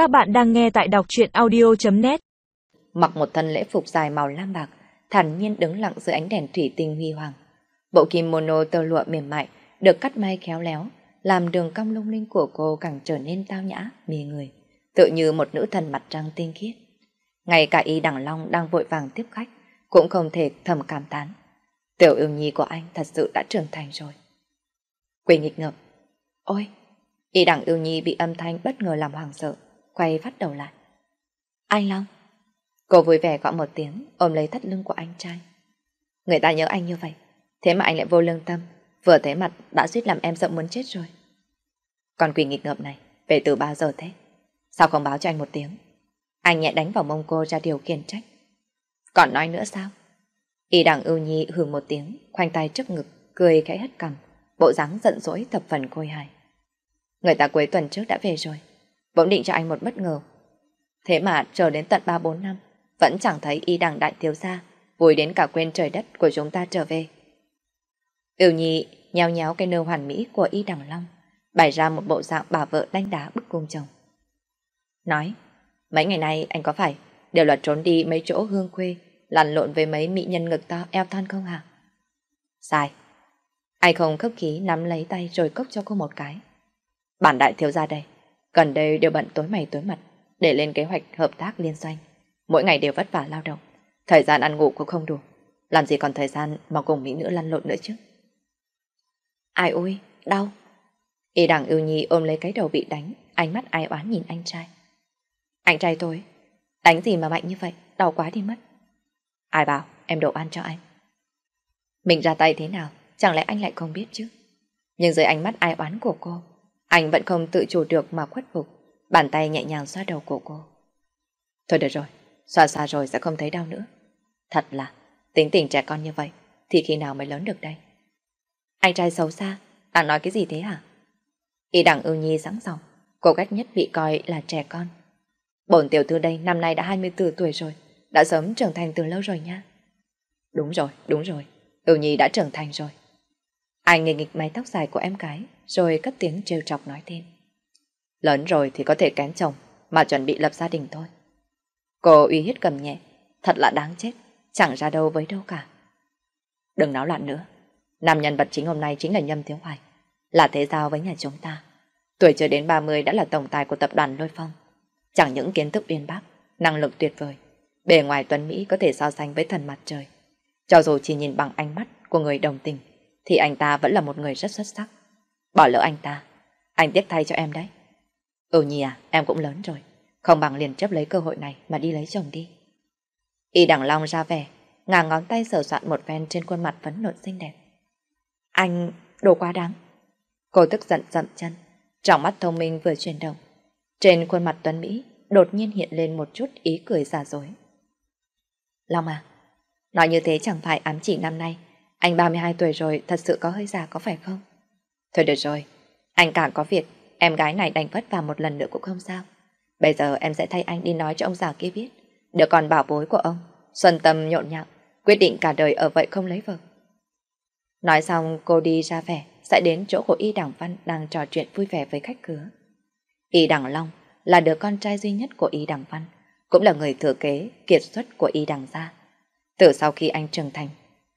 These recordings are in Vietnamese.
Các bạn đang nghe tại đọc truyện audio.net Mặc một thân lễ phục dài màu lam bạc, thản nhiên đứng lặng dưới ánh đèn thủy tinh huy hoàng. Bộ kimono tơ lụa mềm mại được cắt may khéo léo, làm đường cong lung linh của cô càng trở nên tao nhã, mê người, tự như một nữ thần mặt trăng tinh khiết. Ngay cả y đẳng long đang vội vàng tiếp khách, cũng không thể thầm cảm tán. Tiểu yêu nhi của anh thật sự đã trưởng thành rồi. Quỳ nghịch ngợp. Ôi! Y đẳng yêu nhi bị âm thanh bất ngờ làm hoàng sợ, quay phát đầu lại. Anh Long! Cô vui vẻ gọi một tiếng, ôm lấy thắt lưng của anh trai. Người ta nhớ anh như vậy, thế mà anh lại vô lương tâm, vừa thấy mặt đã suýt làm em sợ muốn chết rồi. Còn quỷ nghịch ngợm này, về từ bao giờ thế? Sao không báo cho anh một tiếng? Anh nhẹ đánh vào mông cô ra điều khiển trách. Còn nói nữa sao? Y đằng ưu nhi hưởng một tiếng, khoanh tay trước ngực, cười khẽ hất cằm, bộ dáng giận dỗi thập phần côi hài. Người ta cuối tuần trước đã về rồi, bỗng định cho anh một bất ngờ. Thế mà chờ đến tận 3-4 năm, vẫn chẳng thấy y đằng đại thiếu gia, vui đến cả quên trời đất của chúng ta trở về. Yêu nhi nhào nhéo cái nơ hoàn mỹ của y đằng long, bày ra một bộ dạng bà vợ đánh đá bức cung chồng. Nói, mấy ngày nay anh có phải đều là trốn đi mấy chỗ hương quê, lăn lộn với mấy mỹ nhân ngực to eo thon không hả? Sai. Anh không khấp khí nắm lấy tay rồi cốc cho cô một cái. Bản đại thiếu gia đây, gần đây đều bận tối mày tối mặt để lên kế hoạch hợp tác liên doanh. Mỗi ngày đều vất vả lao động, thời gian ăn ngủ cũng không đủ. Làm gì còn thời gian mà cùng mỹ nữ lăn lộn nữa chứ? Ai ôi, đau. Y đằng ưu nhi ôm lấy cái đầu bị đánh, ánh mắt ai oán nhìn anh trai. Anh trai tôi, đánh gì mà mạnh như vậy, đau quá đi mất. Ai bảo em đổ ăn cho anh. Mình ra tay thế nào, chẳng lẽ anh lại không biết chứ? Nhưng dưới ánh mắt ai oán của cô, anh vẫn không tự chủ được mà khuất phục, bàn tay nhẹ nhàng xoa đầu của cô. Thôi được rồi, xoa xa rồi sẽ không thấy đau nữa. Thật là, tính tình trẻ con như vậy, thì khi nào mới lớn được đây? Anh trai xấu xa, đang nói cái gì thế hả? Y đẳng ưu nhi sẵn giọng, cô cách nhất bị coi là trẻ con. Bổn tiểu thư đây năm nay đã 24 tuổi rồi, đã sớm trưởng thành từ lâu rồi nha. Đúng rồi, đúng rồi, ưu nhi đã trưởng thành rồi. Anh nghịch nghịch mái tóc dài của em gái, rồi cất tiếng trêu chọc nói thêm. Lớn rồi thì có thể kén chồng, mà chuẩn bị lập gia đình thôi. Cô uy hiếp cầm nhẹ, thật là đáng chết, chẳng ra đâu với đâu cả. Đừng náo loạn nữa, nam nhân vật chính hôm nay chính là Nhâm Thiếu Hoài, là thế giao với nhà chúng ta. Tuổi chưa đến 30 đã là tổng tài của tập đoàn Lôi Phong. Chẳng những kiến thức uyên bác, năng lực tuyệt vời, bề ngoài Tuấn Mỹ có thể so sánh với thần mặt trời. Cho dù chỉ nhìn bằng ánh mắt của người đồng tình, thì anh ta vẫn là một người rất xuất sắc. Bỏ lỡ anh ta, anh tiếc thay cho em đấy. Ừ Nhi à, em cũng lớn rồi, không bằng liền chấp lấy cơ hội này mà đi lấy chồng đi. Y đẳng long ra vẻ, ngàng ngón tay sờ soạn một ven trên khuôn mặt phấn nộn xinh đẹp. Anh, đồ quá đáng. Cô tức giận dậm chân, trong mắt thông minh vừa chuyển động. Trên khuôn mặt Tuấn Mỹ đột nhiên hiện lên một chút ý cười giả dối. Long à, nói như thế chẳng phải ám chỉ năm nay, anh 32 tuổi rồi thật sự có hơi già có phải không? Thôi được rồi, anh càng có việc, em gái này đành vất vả một lần nữa cũng không sao. Bây giờ em sẽ thay anh đi nói cho ông già kia biết, đứa con bảo bối của ông, xuân tâm nhộn nhạo, quyết định cả đời ở vậy không lấy vợ. Nói xong cô đi ra vẻ, sẽ đến chỗ của Y Đảng Văn đang trò chuyện vui vẻ với khách cửa. Y Đảng Long là đứa con trai duy nhất của Y Đảng Văn, cũng là người thừa kế, kiệt xuất của Y Đảng gia. Từ sau khi anh trưởng thành,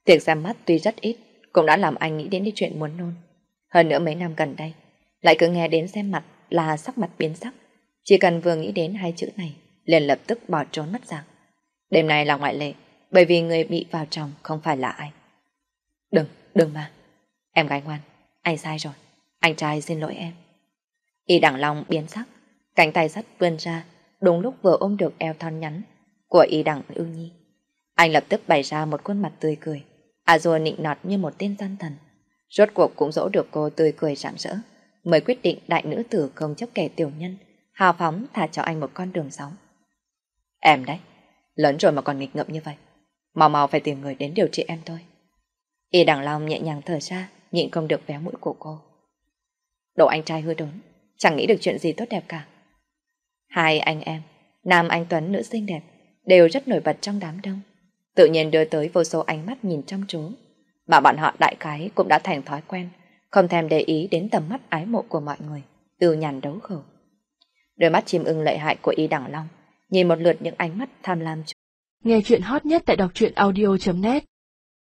tiệc xem mắt tuy rất ít, cũng đã làm anh nghĩ đến cái chuyện muốn nôn. Hơn nữa mấy năm gần đây, lại cứ nghe đến xem mặt là sắc mặt biến sắc. Chỉ cần vừa nghĩ đến hai chữ này, liền lập tức bỏ trốn mất dạng. Đêm nay là ngoại lệ, bởi vì người bị vào chồng không phải là anh. Đừng, đừng mà. Em gái ngoan, anh sai rồi. Anh trai xin lỗi em. Y đẳng long biến sắc, cánh tay sắt vươn ra, đúng lúc vừa ôm được eo thon nhắn của y đẳng ưu nhi. Anh lập tức bày ra một khuôn mặt tươi cười, Azua nịnh nọt như một tên gian thần. Rốt cuộc cũng dỗ được cô tươi cười rạng rỡ, mới quyết định đại nữ tử không chấp kẻ tiểu nhân, hào phóng thả cho anh một con đường sống. Em đấy, lớn rồi mà còn nghịch ngợm như vậy. Mau mau phải tìm người đến điều trị em thôi. Y đằng long nhẹ nhàng thở ra, nhịn không được véo mũi của cô. Độ anh trai hư đốn, chẳng nghĩ được chuyện gì tốt đẹp cả. Hai anh em, nam anh Tuấn nữ xinh đẹp, đều rất nổi bật trong đám đông. Tự nhiên đưa tới vô số ánh mắt nhìn chăm chú. Mà bọn họ đại cái cũng đã thành thói quen, không thèm để ý đến tầm mắt ái mộ của mọi người, từ nhàn đấu khẩu. Đôi mắt chim ưng lợi hại của Y Đẳng Long, nhìn một lượt những ánh mắt tham lam. Nghe chuyện hot nhất tại đọc truyện audio.net